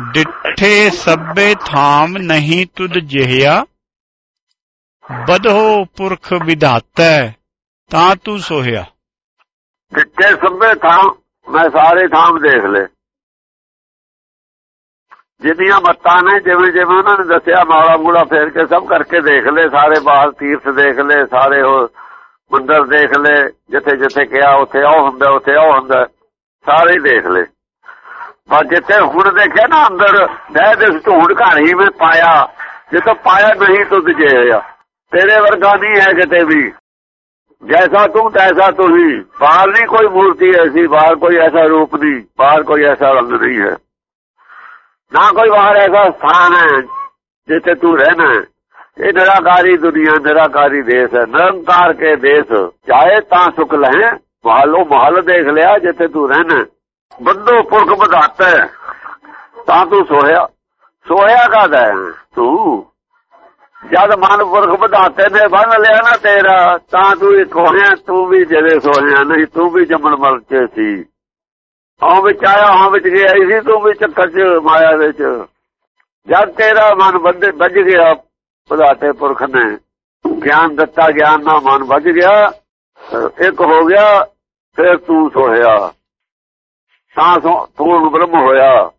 ਡਿੱਠੇ ਸਭੇ ਥਾਮ ਨਹੀਂ ਤੁਧ ਜਿਹਿਆ। ਬਧੋ ਪੁਰਖ ਵਿਧਾਤੈ, ਤਾਂ ਤੂੰ ਸੋਹਿਆ। ਡਿੱਠੇ ਸਭੇ ਥਾਮ, ਮੈਂ ਸਾਰੇ ਥਾਮ ਦੇਖ ਲੈ ਜਿੰਨੀਆਂ ਮੱਤਾਂ ਨੇ, ਜਿਵੇਂ ਜਿਵੇਂ ਉਹਨਾਂ ਨੇ ਦੱਸਿਆ ਮਾਲਾ ਮੂਲਾ ਫੇਰ ਕੇ ਸਭ ਕਰਕੇ ਦੇਖ ਲੈ ਸਾਰੇ ਬਾਹਰ ਤੀਰਥ ਦੇਖ ਲੈ ਸਾਰੇ ਉਹ ਮੰਦਰ ਦੇਖ ਲੈ ਜਿੱਥੇ ਜਿੱਥੇ ਕਿਹਾ, ਉੱਥੇ ਉਹ ਹੁੰਦਾ, ਉੱਥੇ ਉਹ ਹੁੰਦਾ, ਸਾਰੇ ਦੇਖ ਲੈ ਪਰ ਜਿੱਥੇ ਹੁਣ ਦੇਖਿਆ ਨਾ ਅੰਦਰ ਦਹਿ ਦੇ ਢੂੰਡ ਘਰ ਹੀ ਮੈਂ ਪਾਇਆ, ਜਿੱਥੇ ਪਾਇਆ ਨਹੀਂ ਤੁਧ ਜੇ ਹੋਇਆ ਤੇਰੇ ਵਰਗਾ ਨਹੀਂ ਹੈ ਕਿਤੇ ਵੀ। ਜੈਸਾ ਤੂੰ, ਤੈਸਾ ਤੂੰ ਬਾਹਰ ਨਹੀਂ ਕੋਈ ਮੂਰਤੀ ਐਸੀ, ਬਾਹਰ ਕੋਈ ਐਸਾ ਰੂਪ ਨਹੀਂ, ਬਾਹਰ ਕੋਈ ਐਸਾ ਰੰਗ ਨਹੀਂ ਹੈ। ਨਾ ਕੋਈ ਬਾਹਰ ਐਸਾ ਸਥਾਨ ਹੈ, ਜਿੱਥੇ ਤੂੰ ਰਹਿਣਾ ਇਹ ਨਿਰਾਕਾਰੀ ਦੁਨੀਆ, ਨਿਰਾਕਾਰੀ ਦੇਸ਼ ਹੈ। ਨਿਰੰਕਾਰ ਕੇ ਦੇਸ਼। ਚਾਹੇ ਤਾਂ ਸੁਖ ਲਹਿ ਮਹਲੋ ਮਹਲ ਦੇਖ ਲਿਆ, ਜਿੱਥੇ ਤੂੰ ਰਹਿਣਾ ਬੰਦੋ ਪੁਰਖ ਵਧਾਤਾ ਤਾਂ ਤੂੰ ਸੋਇਆ ਸੋਇਆ ਕਾਦਾ ਤੂੰ ਜਦ ਮਨ ਪੁਰਖ ਵਧਾਤੇ ਨੇ ਬੰਨ ਲਿਆ ਨਾ ਤੇਰਾ, ਤਾਂ ਤੂੰ ਇੱਕ ਹੋਇਆ, ਤੂੰ ਵੀ ਜਿਹੜੇ ਸੋਇਆ ਨਹੀਂ, ਤੂੰ ਵੀ ਜੰਮਣ ਮਰ ਚ ਸੀ। ਹਾਂ ਵਿੱਚ ਆਇਆ ਹਾਂ ਵਿੱਚ ਗਿਆ ਸੀ ਤੂੰ ਵੀ ਚੱਕਰ ਚ ਮਾਇਆ ਵਿੱਚ। ਜਦ ਤੇਰਾ ਮਨ ਬੰਦੇ ਵੱਜ ਗਿਆ, ਵਧਾਤੇ ਪੁਰਖ ਨੇ। ਗਿਆਨ ਦਿੱਤਾ, ਗਿਆਨ ਨਾਲ ਮਨ ਵੱਜ ਗਿਆ, ਇੱਕ ਹੋ ਗਿਆ, ਫਿਰ ਤੂੰ ਸੋਇਆ ਤਾਂ ਸੋ ਪੂਰਨ ਬ੍ਰਹਮ ਹੋਇਆ।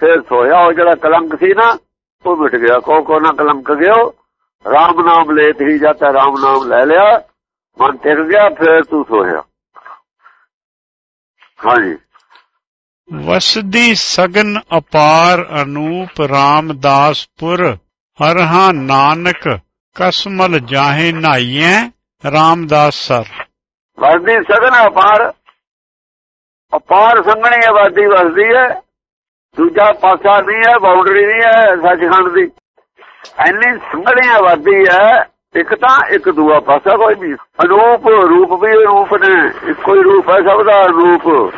ਫਿਰ ਸੋਇਆ ਉਹ ਜਿਹੜਾ ਕਲੰਕ ਸੀ ਨਾ ਉਹ ਮਿਟ ਗਿਆ। ਕੋ ਕੋ ਨਾ ਕਲੰਕ ਗਿਓ RAM ਨਾਮ ਲੇਤ ਹੀ ਜਾਂਦਾ RAM ਨਾਮ ਲੈ ਲਿਆ। ਮਨ ਟਿਕ ਗਿਆ ਫਿਰ ਤੂੰ ਸੋਇਆ। ਹਾਂਜੀ। ਵਸਦੀ ਸਗਨ ਅਪਾਰ ਅਨੂਪ ਰਾਮਦਾਸਪੁਰ ਹਰਹਾ ਨਾਨਕ ਕਸਮਲ ਜਾਹੇ ਨਾਈਐ ਰਾਮਦਾਸ ਸਰ। ਵਸਦੀ ਸਗਨ ਅਪਾਰ ਅਪਾਰ ਸੰਘਣੀ ਆਬਾਦੀ ਵਸਦੀ ਹੈ, ਦੂਜਾ ਪਾਸਾ ਨਹੀਂ ਹੈ ਬਾਉਂਡਰੀ ਨਹੀਂ ਹੈ, ਸੱਚਖੰਡ ਦੀ। ਐਨੀ ਸੰਘਣੀ ਆਬਾਦੀ ਹੈ, ਇੱਕ ਤਾਂ ਇੱਕ ਦੂਆ ਪਾਸਾ ਕੋਈ ਨਹੀਂ ਅਨੂਪ ਰੂਪ ਵੀ ਰੂਪ ਨੇ, ਇੱਕੋ ਹੀ ਰੂਪ ਹੈ ਸਭ ਦਾ ਰੂਪ।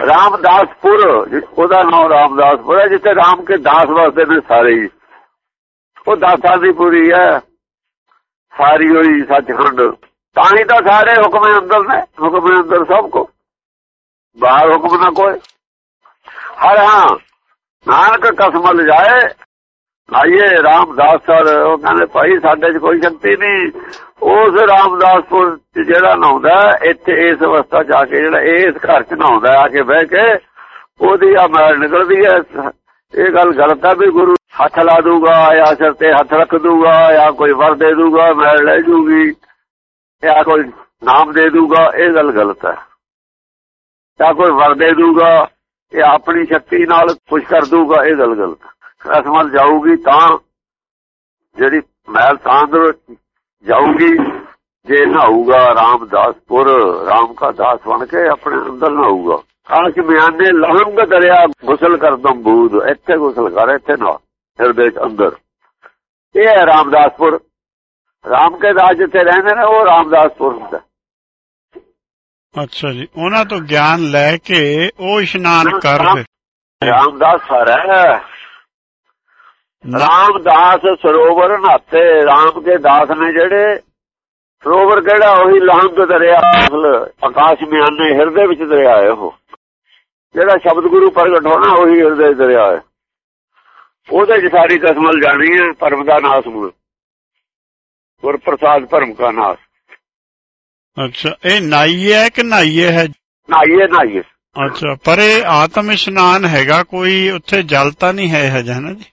ਰਾਮਦਾਸਪੁਰ ਜਿ- ਉਹਦਾ ਨਾਮ ਰਾਮਦਾਸਪੁਰ ਹੈ, ਜਿੱਥੇ ਰਾਮ ਕੇ ਦਾਸ ਵਸਦੇ ਨੇ ਸਾਰੇ ਹੀ। ਉਹ ਦਾਸਾਂ ਦੀ ਪੂਰੀ ਹੈ, ਸਾਰੀ ਹੋਈ ਸੱਚਖੰਡ। ਤਾਂ ਹੀ ਤਾਂ ਸਾਰੇ ਹੁਕਮੇ ਅੰਦਰ ਨੇ, ਹੁਕਮੇ ਅੰਦਰ ਸਭ ਕੋ। ਬਾਹਰ ਹੁਕਮ ਨਾ ਕੋਈ। ਹਰ ਹਾਂ, ਨਾਨਕ ਕਸਮ ਲਜਾਏ ਆਈਏ ਰਾਮਦਾਸ ਸਰ। ਉਹ ਕਹਿੰਦੇ, ਭਾਈ, ਸਾਡੇ 'ਚ ਕੋਈ ਸ਼ਕਤੀ ਨਹੀਂ। ਉਸ ਰਾਮਦਾਸਪੁਰ 'ਚ ਜਿਹੜਾ ਨਹਾਉਂਦਾ, ਇੱਥੇ ਇਸ ਅਵਸਥਾ 'ਚ ਆ ਕੇ ਜਿਹੜਾ ਇਸ ਘਰ 'ਚ ਨਹਾਉਂਦਾ, ਆ ਕੇ ਬਹਿ ਕੇ ਉਹਦੀ ਆ ਮੈਲ ਨਿਕਲਦੀ ਹੈ। ਇਹ ਗੱਲ ਗਲਤ ਹੈ ਵੀ ਗੁਰੂ ਹੱਥ ਲਾ ਦੂਗਾ ਜਾਂ ਸਿਰ ਤੇ ਹੱਥ ਰੱਖ ਦੂਗਾ ਜਾਂ ਕੋਈ ਵਰ ਦੇ ਦੂਗਾ, ਮੈਲ ਲੈ ਜੂਗੀ ਜਾਂ ਕੋਈ ਨਾਮ ਦੇ ਦੂਗਾ, ਇਹ ਗੱਲ ਗਲਤ ਹੈ। ਜਾਂ ਕੋਈ ਵਰ ਦੇ ਦੂਗਾ ਇਹ ਆਪਣੀ ਸ਼ਕਤੀ ਨਾਲ ਕੁਝ ਕਰ ਦੂਗਾ, ਇਹ ਗੱਲ ਗਲਤ ਅਸਮਲ ਜਾਊਗੀ ਤਾਂ, ਜਿਹੜੀ ਮਹਿਲ ਤਾਂ ਅੰਦਰ ਜਾਊਗੀ, ਜੇ ਨਹਾਊਗਾ ਰਾਮਦਾਸਪੁਰ ਰਾਮ ਕਾ ਦਾਸ ਬਣ ਕੇ ਆਪਣੇ ਅੰਦਰ ਨਹਾਊਗਾ। ਕਾਸ਼ ਮਿਆਨੇ ਲਹੰਗ ਦਰਿਆ ਗੁਸਲ ਕਰ ਦਮ ਬੂਦ ਇੱਥੇ ਗੁਸਲ ਕਰ, ਇੱਥੇ ਨਾ ਹਿਰਦੇ ਚ ਅੰਦਰ। ਇਹ ਹੈ ਰਾਮਦਾਸਪੁਰ। ਰਾਮ ਕੇ ਦਾਸ ਜਿੱਥੇ ਰਹਿੰਦੇ ਨੇ, ਉਹ ਰਾਮਦਾਸਪੁਰ ਹੁੰਦਾ। ਅੱਛਾ ਜੀ ਉਹਨਾਂ ਤੋਂ ਗਿਆਨ ਲੈ ਕੇ ਉਹ ਇਸ਼ਨਾਨ ਕਰ ਰਾਮਦਾਸ ਸਰ ਹੈ। ਰਾਮਦਾਸ ਸਰੋਵਰ ਨਹਾਤੇ ਰਾਮ ਕੇ ਦਾਸ ਨੇ ਜਿਹੜੇ ਸਰੋਵਰ ਕਿਹੜਾ? ਉਹੀ ਲਹੰਗ ਦਰਿਆ ਅਸਲ ਆਕਾਸ਼ ਮਿਆਨੇ ਹਿਰਦੇ ਵਿੱਚ ਦਰਿਆ ਹੈ ਉਹ। ਜਿਹੜਾ ਸ਼ਬਦ ਗੁਰੂ ਪ੍ਰਗਟ ਹੋਣਾ ਉਹੀ ਹਿਰਦੇ ਦਰਿਆ ਹੈ। ਉਹਦੇ 'ਚ ਸਾਰੀ ਕਸਮਲ ਜਾਣੀ ਹੈ ਪਰਮ ਦਾ ਨਾਸ ਮੁਰ ਗੁਰ ਪ੍ਰਸਾਦ ਭਰਮ ਕਾ ਨਾਸ। ਅੱਛਾ ਇਹ ਨਾਈਏ ਹੈ ਕਿ ਨਾਈਏ ਹੈ? ਨਾਈਏ ਨਾਈਏ ਅੱਛਾ ਪਰ ਇਹ ਆਤਮ ਇਸ਼ਨਾਨ ਹੈਗਾ ਕੋਈ ਉੱਥੇ ਜਲ ਤਾਂ ਨਹੀਂ ਹੈ ਹਜੇ ਨਾ ਜੀ?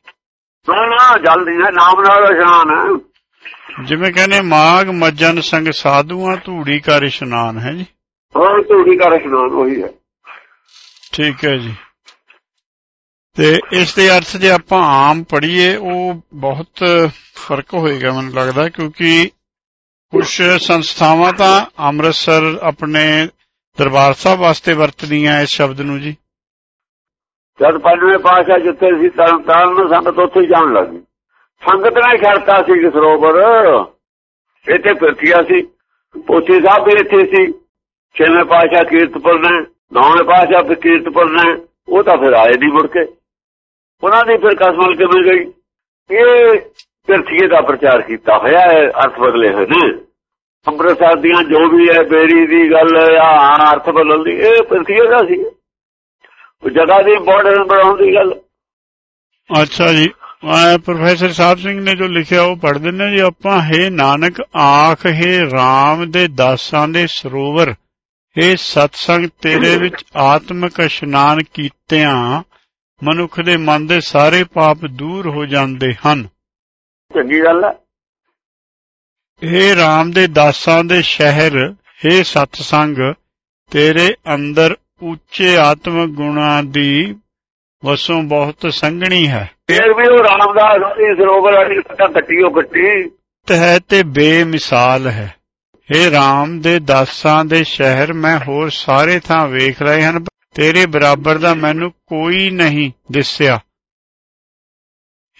ਨਾ ਨਾ ਜਲਦੀ ਹੈ ਨਾਮ ਨਾਲ ਇਸ਼ਨਾਨ ਹੈ। ਜਿਵੇਂ ਕਹਿੰਦੇ ਮਾਗ ਮੱਜਨ ਸੰਗ ਸਾਧੂਆਂ ਧੂੜੀ ਕਰ ਇਸ਼ਨਾਨ ਹੈ ਜੀ? ਹੋਰ ਧੂੜੀ ਕਰ ਇਸ਼ਨਾਨ ਉਹੀ ਹੈ। ਠੀਕ ਹੈ ਜੀ। ਤੇ ਇਸ ਦੇ ਅਰਥ ਜੇ ਆਪਾਂ ਆਮ ਪੜ੍ਹੀਏ ਉਹ ਬਹੁਤ ਫ਼ਰਕ ਹੋਏਗਾ ਮੈਨੂੰ ਲੱਗਦਾ ਕਿਉਂਕਿ ਕੁਝ ਸੰਸਥਾਵਾਂ ਤਾਂ ਅੰਮ੍ਰਿਤਸਰ ਆਪਣੇ ਦਰਬਾਰ ਸਾਹਿਬ ਵਾਸਤੇ ਵਰਤਦੀਆਂ ਇਸ ਸ਼ਬਦ ਨੂੰ ਜੀ। ਜਦ ਪੰਜਵੇਂ ਪਾਸ਼ਾ ਜਿੱਥੇ ਸੀ ਤਰਨ ਨੂੰ ਸੰਗਤ ਉੱਥੇ ਹੀ ਜਾਣ ਲੱਗੀ ਸੰਗਤ ਨੇ ਛੱਡਤਾ ਸੀ ਸਰੋਵਰ ਇੱਥੇ ਫਿਰਤੀਆ ਸੀ। ਪੋਥੀ ਸਾਹਿਬ ਵੀ ਇੱਥੇ ਸੀ। ਛੇਵੇਂ ਪਾਸ਼ਾ ਕੀਰਤਪੁਰ ਨੇ, ਨੌਵੇਂ ਪਾਸ਼ਾ ਫਿਰ ਕੀਰਤਪੁਰ ਨੇ, ਉਹ ਤਾਂ ਫਿਰ ਆਏ ਨਹੀਂ ਮੁੜ ਕੇ। ਉਹਨਾਂ ਦੀ ਫਿਰ ਕਸਮਲ ਕਿਵੇਂ ਗਈ? ਇਹ ਫਿਰਤੀਏ ਦਾ ਪ੍ਰਚਾਰ ਕੀਤਾ ਹੋਇਆ ਹੈ, ਅਰਥ ਬਦਲੇ ਹੋਏ ਨੇ। ਅੰਮ੍ਰਿਤਸਰ ਦੀਆਂ ਜੋ ਵੀ ਹੈ, ਬੇਰੀ ਦੀ ਗੱਲ ਆ ਅਰਥ ਬਦਲਣ ਇਹ ਫਿਰਤੀਏ ਦਾ ਸੀ। ਉਹ ਜਗ੍ਹਾ ਦੀ ਇੰਪੋਰਟੈਂਸ ਬਣਾਉਣ ਦੀ ਗੱਲ। ਅੱਛਾ ਜੀ। ਪ੍ਰੋਫੈਸਰ ਸਾਹਿਬ ਸਿੰਘ ਨੇ ਜੋ ਲਿਖਿਆ, ਉਹ ਪੜ੍ਹ ਦਿੰਦੇ ਜੀ ਆਪਾਂ। ਹੈ ਨਾਨਕ, ਆਖ ਹੈ RAM ਦੇ ਦਾਸਾਂ ਦੇ ਸਰੋਵਰ। ਇਹ ਸਤਸੰਗ, ਤੇਰੇ ਵਿੱਚ ਆਤਮਿਕ ਇਸ਼ਨਾਨ ਕੀਤਿਆਂ, ਮਨੁੱਖ ਦੇ ਮਨ ਦੇ ਸਾਰੇ ਪਾਪ ਦੂਰ ਹੋ ਜਾਂਦੇ ਹਨ। ਚੰਗੀ ਗੱਲ ਹੈ ਇਹ RAM ਦੇ ਦਾਸਾਂ ਦੇ ਸ਼ਹਿਰ ਹੈ ਸਤਸੰਗ ਤੇਰੇ ਅੰਦਰ ਉੱਚੇ ਆਤਮਿਕ ਗੁਣਾਂ ਦੀ ਵਸੋਂ ਬਹੁਤ ਸੰਘਣੀ ਹੈ। ਫੇਰ ਵੀ ਉਹ ਰਾਮਦਾਸ ਦੀ ਸਰੋਵਰ ਵਾਲੀ ਕਟਾ ਕੱਟੀ। ਤੇ ਹੈ ਤੇ ਬੇਮਿਸਾਲ ਹੈ। हे RAM ਦੇ ਦਾਸਾਂ ਦੇ ਸ਼ਹਿਰ ਮੈਂ ਹੋਰ ਸਾਰੇ ਥਾਂ ਵੇਖ ਰਹੇ ਹਨ ਤੇਰੇ ਬਰਾਬਰ ਦਾ ਮੈਨੂੰ ਕੋਈ ਨਹੀਂ ਦਿਸਿਆ।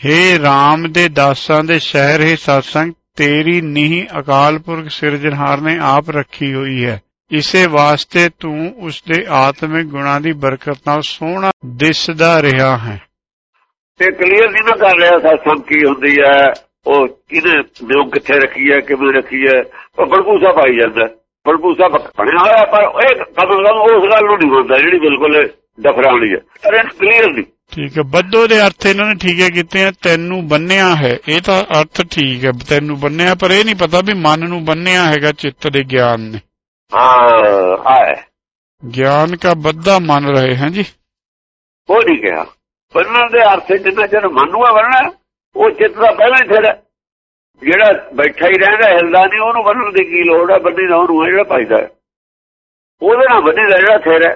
हे RAM ਦੇ ਦਾਸਾਂ ਦੇ ਸ਼ਹਿਰ, ਹੈ ਸਤਸੰਗ, ਤੇਰੀ ਨੀਹ ਅਕਾਲ ਪੁਰਖ ਸਿਰਜਣਹਾਰ ਨੇ ਆਪ ਰੱਖੀ ਹੋਈ ਹੈ। ਇਸੇ ਵਾਸਤੇ ਤੂੰ ਉਸ ਦੇ ਆਤਮਿਕ ਗੁਣਾਂ ਦੀ ਬਰਕਤ ਨਾਲ ਸੋਹਣਾ ਦਿਸਦਾ ਰਿਹਾ ਹੈ। ਤੇ ਕਲੀਅਰ ਨਹੀਂ ਨਾ ਕਰ ਰਿਹਾ ਸਤਸੰਗ ਕੀ ਹੁੰਦੀ ਹੈ, ਉਹ ਕਿਹਨੇ ਦਿਓ ਕਿੱਥੇ ਰੱਖੀ ਹੈ, ਕਿਵੇਂ ਰੱਖੀ ਹੈ, ਉਹ ਬੜਪੂਸਾ ਪਾਈ ਜਾਂਦਾ। ਬੜਪੂਸਾ ਬਣਿਆ ਹੋਇਆ, ਪਰ ਇਹ ਕਦੋਂ ਕਦੋਂ ਉਸ ਗੱਲ ਨੂੰ ਨਹੀਂ ਹੁੰਦਾ ਜਿਹੜੀ ਬਿਲਕੁਲ ਦਫਰਾਣੀ ਹੈ। ਅਰੇ ਕਲੀਅਰ ਨਹੀਂ। ਠੀਕ ਹੈ। ਬੱਦੋ ਦੇ ਅਰਥ ਇਹਨਾਂ ਨੇ ਠੀਕ ਹੈ ਕੀਤੇ ਆ ਤੈਨੂੰ ਬੰਨਿਆ ਹੈ। ਇਹ ਤਾਂ ਅਰਥ ਠੀਕ ਹੈ ਤੈਨੂੰ ਬੰਨਿਆ ਪਰ ਇਹ ਨਹੀਂ ਪਤਾ ਵੀ ਮਨ ਨੂੰ ਬੰਨਿਆ ਹੈਗਾ ਚਿੱਤ ਦੇ ਗਿਆਨ ਨੇ। ਹਾਂ ਗਿਆਨ ਕਾ ਬੱਦਾ ਮੰਨ ਰਹੇ ਹਾਂ ਜੀ। ਉਹ ਨਹੀਂ ਕਿਹਾ। ਬੰਨਣ ਦੇ ਅਰਥ ਜਿੰਨਾ ਚਿਰ ਮੰਨੂਆ ਬੰਨਣਾ ਉਹ ਚਿੱਤ ਦਾ ਪਹਿਲਾਂ ਹੀ ਥੇੜਾ ਜਿਹੜਾ ਬੈਠਾ ਹੀ ਰਹਿੰਦਾ ਹਿਲਦਾ ਨਹੀਂ ਉਹਨੂੰ ਬੰਨਣ ਦੀ ਕੀ ਲੋੜ ਹੈ? ਬੰਨੀ ਦਾ ਉਹਨੂੰ ਜਿਹੜਾ ਹੈ। ਉਹਦੇ ਨਾਲ ਬੰਨੇ ਦਾ ਜਿਹੜਾ ਥੇੜਾ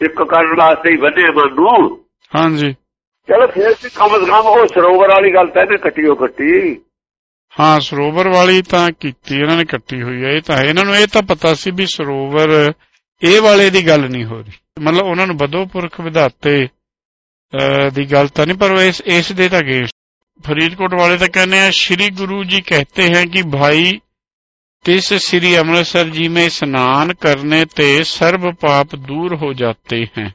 ਇੱਕ ਕਰਨ ਵਾਸਤੇ ਹੀ ਬੰਨੇ ਮਨ ਨੂੰ। ਹਾਂਜੀ। ਚਲੋ ਫੇਰ ਵੀ ਕਮ ਸੇ ਉਹ ਸਰੋਵਰ ਵਾਲੀ ਗੱਲ ਤਾਂ ਇਹਨੇ ਕੱਟੀ ਉਹ ਕੱਟੀ। ਹਾਂ ਸਰੋਵਰ ਵਾਲੀ ਤਾਂ ਕੀਤੀ ਇਹਨਾਂ ਨੇ ਕੱਟੀ ਹੋਈ ਹੈ। ਇਹ ਤਾਂ ਇਹਨਾਂ ਨੂੰ ਇਹ ਤਾਂ ਪਤਾ ਸੀ ਵੀ ਸਰੋਵਰ ਇਹ ਵਾਲੇ ਦੀ ਗੱਲ ਨਹੀਂ ਹੋ ਰਹੀ। ਮਤਲਬ ਉਹਨਾਂ ਨੂੰ ਬਦੋ ਪੁਰਖ ਵਿਧਾਤੇ ਦੀ ਗੱਲ ਤਾਂ ਨਹੀਂ ਪਰ ਇਸ ਇਸ ਦੇ ਤਾਂ ਗੇਸ ਫਰੀਦਕੋਟ ਵਾਲੇ ਤਾਂ ਕਹਿੰਦੇ ਆ ਸ੍ਰੀ ਗੁਰੂ ਜੀ ਕਹਤੇ ਹੈ ਕਿ ਭਾਈ ਤਿਸ ਸ੍ਰੀ ਅੰਮ੍ਰਿਤਸਰ ਜੀ ਮੇ ਇਸ਼ਨਾਨ ਕਰਨੇ ਤੇ ਸਰਬ ਪਾਪ ਦੂਰ ਹੋ ਜਾਂਦੇ ਹਨ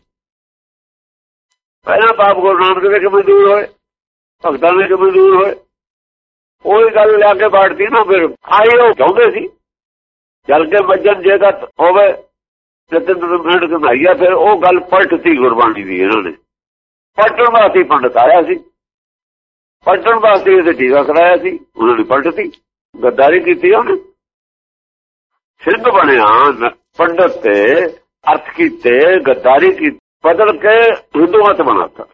ਪਹਿਲਾਂ ਪਾਪ ਗੁਰੂ ਨਾਨਕ ਦੇ ਕਿਵੇਂ ਦੂਰ ਹੋਏ, ਭਗਤਾਂ ਦੇ ਕਿਵੇਂ ਦੂਰ ਹੋਏ। ਉਹੀ ਗੱਲ ਲਿਆ ਕੇ ਬਾੜਤੀ ਨਾ ਫਿਰ ਆਏ ਉਹ ਚਾਹੁੰਦੇ ਸੀ। ਜਲ ਕੇ ਵੱਜਣ ਜੇਗਾ ਹੋਵੇ ਤੇ ਤਿੰਨ ਮਿੰਟ ਕਮਾਈਆ ਫਿਰ ਉਹ ਗੱਲ ਪਲਟਤੀ ਗੁਰਬਾਣੀ ਦੀ ਇਹਨਾਂ ਨੇ। ਪਲਟਣ ਵਾਸਤੇ ਪੰਡਤ ਆਇਆ ਸੀ। ਪਲਟਣ ਵਾਸਤੇ ਇਹਦੇ ਟੀਕਾ ਕਰਾਇਆ ਸੀ, ਉਹਨਾਂ ਨੇ ਪਲਟਤੀ, ਗੱਦਾਰੀ ਕੀਤੀ ਉਹਨੇ। ਸਿੱਧ ਬਣਿਆ ਪੰਡਤ ਤੇ, ਅਰਥ ਕੀਤੇ, ਗੱਦਾਰੀ ਕੀਤੀ ਬਦਲ ਕੇ ਹਿੰਦੂ ਮਤ ਬਣਾਤਾ।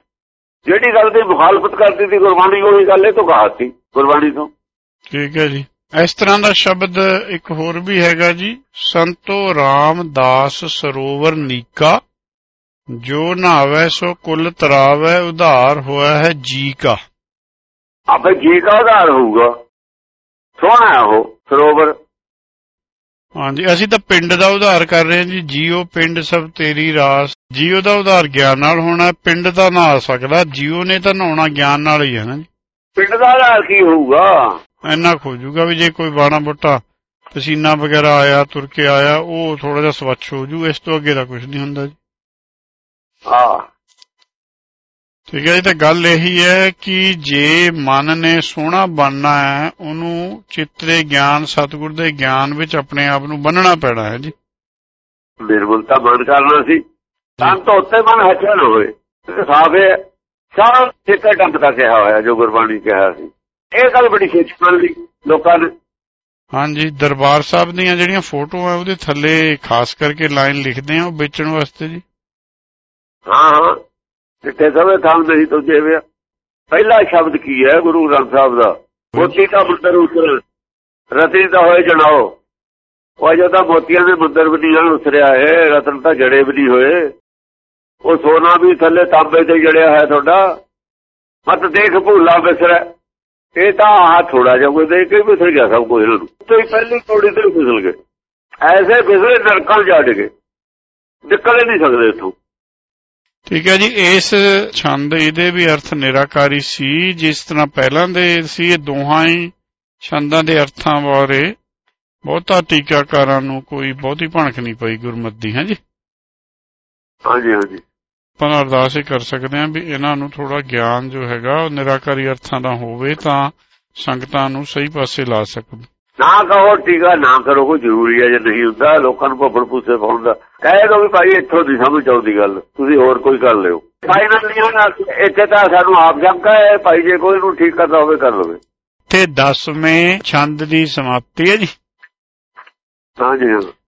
ਜਿਹੜੀ ਗੱਲ ਦੀ ਮੁਖਾਲਫਤ ਕਰਦੀ ਸੀ ਗੁਰਬਾਣੀ ਉਹੀ ਗੱਲ ਇਹ ਤੋਂ ਕਹਾਤੀ ਗੁਰਬਾਣੀ ਤੋਂ। ਠੀਕ ਹੈ ਜੀ। ਇਸ ਤਰ੍ਹਾਂ ਦਾ ਸ਼ਬਦ ਇੱਕ ਹੋਰ ਵੀ ਹੈਗਾ ਜੀ ਸੰਤੋ ਰਾਮਦਾਸ ਸਰੋਵਰ ਨੀਕਾ ਜੋ ਨਾਵੇ ਸੋ ਕੁਲ ਤਰਾਵੈ ਉਧਾਰ ਹੋਇਆ ਹੈ ਜੀ ਕਾ। ਆਪੇ ਜੀ ਕਾ ਆਧਾਰ ਹੋਊਗਾ। ਸੋਹਣਾ ਹੈ ਉਹ ਸਰੋਵਰ। ਹਾਂਜੀ ਅਸੀਂ ਤਾਂ ਪਿੰਡ ਦਾ ਉਧਾਰ ਕਰ ਰਹੇ ਹਾਂ ਜੀ। ਜੀਓ ਪਿੰਡ ਸਭ ਤੇਰੀ ਰਾਸ। ਜੀਓ ਦਾ ਉਧਾਰ ਗਿਆਨ ਨਾਲ ਹੋਣਾ ਪਿੰਡ ਦਾ ਨਾ ਆ ਸਕਦਾ। ਜੀਓ ਨੇ ਤਾਂ ਨਹਾਉਣਾ ਗਿਆਨ ਨਾਲ ਹੀ ਹੈ ਨਾ ਜੀ। ਪਿੰਡ ਦਾ ਆਧਾਰ ਕੀ ਹੋਊਗਾ? ਇੰਨਾ ਖੋਜੂਗਾ ਵੀ ਜੇ ਕੋਈ ਬਾਣਾ ਬੁੱਟਾ ਪਸੀਨਾ ਵਗੈਰਾ ਆਇਆ ਤੁਰ ਕੇ ਆਇਆ ਉਹ ਥੋੜਾ ਜਿਹਾ ਸਵੱਛ ਹੋ ਜੂ। ਇਸ ਤੋਂ ਅੱਗੇ ਤਾਂ ਕੁਝ ਨਹੀਂ ਹੁੰਦਾ ਜੀ। ਹਾਂ। ਠੀਕ ਹੈ ਜੀ ਤਾਂ ਗੱਲ ਇਹੀ ਹੈ ਕਿ ਜੇ ਮਨ ਨੇ ਸੋਹਣਾ ਬਣਨਾ ਹੈ ਉਹਨੂੰ ਚਿੱਤਰੇ ਗਿਆਨ ਸਤਿਗੁਰ ਦੇ ਗਿਆਨ ਵਿੱਚ ਆਪਣੇ ਆਪ ਨੂੰ ਬੰਨਣਾ ਪੈਣਾ ਹੈ ਜੀ। ਨਿਰਮਲਤਾ ਮਨ ਕਰਨਾ ਸੀ। ਤਾਂ ਤਾਂ ਉੱਤੇ ਮਨ ਹੱਥਿਆ ਨਾ ਤੇ ਸਾਫ਼ ਸਾਰਾ ਸਿੱਕਾ ਡੰਪ ਦਾ ਕਿਹਾ ਹੋਇਆ ਜੋ ਗੁਰਬਾਣੀ ਕਿਹਾ ਸੀ। ਇਹ ਗੱਲ ਬੜੀ ਛੇਤੀ ਮੰਨ ਲਈ ਲੋਕਾਂ ਨੇ। ਹਾਂਜੀ ਦਰਬਾਰ ਸਾਹਿਬ ਦੀਆਂ ਜਿਹੜੀਆਂ ਫੋਟੋਆਂ ਉਹਦੇ ਥੱਲੇ ਖਾਸ ਕਰਕੇ ਲਾਈਨ ਲਿਖਦੇ ਆ ਉਹ ਵੇਚਣ ਵਾਸਤੇ ਜੀ। ਹਾਂ ਹਾਂ। ਜਿੱਥੇ ਸਭੇ ਥਾਂ ਨਹੀਂ ਤੁਝੇ ਵੇ ਪਹਿਲਾ ਸ਼ਬਦ ਕੀ ਹੈ ਗੁਰੂ ਗ੍ਰੰਥ ਸਾਹਿਬ ਦਾ? ਮੋਤੀ ਦਾ ਮੰਦਰ ਉਤਰ। ਰਤੀ ਦਾ ਹੋਏ ਜਣਾਓ ਉਹ ਜਦੋਂ ਮੋਤੀਆਂ ਦੇ ਮੰਦਰ ਵੀ ਨਹੀਂ ਉਤਰਿਆ ਹੈ, ਰਤਨ ਤਾਂ ਜੜੇ ਵੀ ਨਹੀਂ ਹੋਏ। ਉਹ ਸੋਨਾ ਵੀ ਥੱਲੇ ਤਾਂਬੇ ਤੇ ਜੜਿਆ ਹੈ ਤੁਹਾਡਾ। ਮਤ ਦੇਖ ਭੂਲਾ ਬਿਸਰ। ਇਹ ਤਾਂ ਆ ਥੋੜਾ ਜਿਹਾ ਕੋਈ ਦੇਖ ਕੇ ਬਿਸਰ ਗਿਆ ਸਭ ਕੁਝ ਇਹਨਾਂ ਨੂੰ। ਤੇ ਪਹਿਲੀ ਕੋੜੀ ਤੇ ਫਿਸਲ ਗਏ। ਐਸੇ ਫਿਸਲੇ ਨਰਕਾਂ ਜਾ ਡਿਗੇ ਨਿਕਲ ਹੀ ਨਹੀਂ ਸਕਦੇ ਇੱਥੋਂ। ਠੀਕ ਹੈ ਜੀ ਇਸ ਛੰਦ ਇਹਦੇ ਵੀ ਅਰਥ ਨਿਰਾਕਾਰੀ ਸੀ ਜਿਸ ਤਰ੍ਹਾਂ ਪਹਿਲਾਂ ਦੇ ਸੀ ਇਹ ਦੋਹਾਂ ਹੀ ਛੰਦਾਂ ਦੇ ਅਰਥਾਂ ਬਾਰੇ ਬਹੁਤਾ ਟੀਕਾਕਾਰਾਂ ਨੂੰ ਕੋਈ ਬਹੁਤੀ ਭਣਕ ਨਹੀਂ ਪਈ ਗੁਰਮਤਿ ਦੀ ਹੈ ਜੀ? ਹਾਂਜੀ ਹਾਂਜੀ। ਆਪਾਂ ਅਰਦਾਸ ਹੀ ਕਰ ਸਕਦੇ ਹਾਂ ਵੀ ਇਹਨਾਂ ਨੂੰ ਥੋੜਾ ਗਿਆਨ ਜੋ ਹੈਗਾ ਉਹ ਨਿਰਾਕਾਰੀ ਅਰਥਾਂ ਦਾ ਹੋਵੇ ਤਾਂ ਸੰਗਤਾਂ ਨੂੰ ਸਹੀ ਪਾਸੇ ਲਾ ਸਕਣ। ਨਾ ਕਹੋ ਟੀਕਾ ਨਾ ਕਰੋ ਕੋਈ ਜ਼ਰੂਰੀ ਹੈ ਜੇ ਨਹੀਂ ਹੁੰਦਾ ਲੋਕਾਂ ਨੂੰ ਭੱਬੜ ਪੂਸੇ ਪਾਉਣ ਦਾ। ਕਹੇ ਦੋ ਵੀ ਭਾਈ ਇੱਥੋਂ ਦੀ ਸਮਝ ਆਉਂਦੀ ਗੱਲ ਤੁਸੀਂ ਹੋਰ ਕੋਈ ਕਰ ਲਿਓ। ਫਾਈਨਲ ਹੋਣਾ ਇੱਥੇ ਤਾਂ ਸਾਨੂੰ ਆਪ ਜੰਕਾ ਹੈ ਭਾਈ ਜੇ ਕੋਈ ਨੂੰ ਠੀਕ ਕਰਦਾ ਹੋਵੇ ਕਰ ਲਵੇ। ਤੇ 10ਵੇਂ ਛੰਦ ਦੀ ਸਮਾਪਤੀ ਹੈ ਜੀ ਹਾਂ।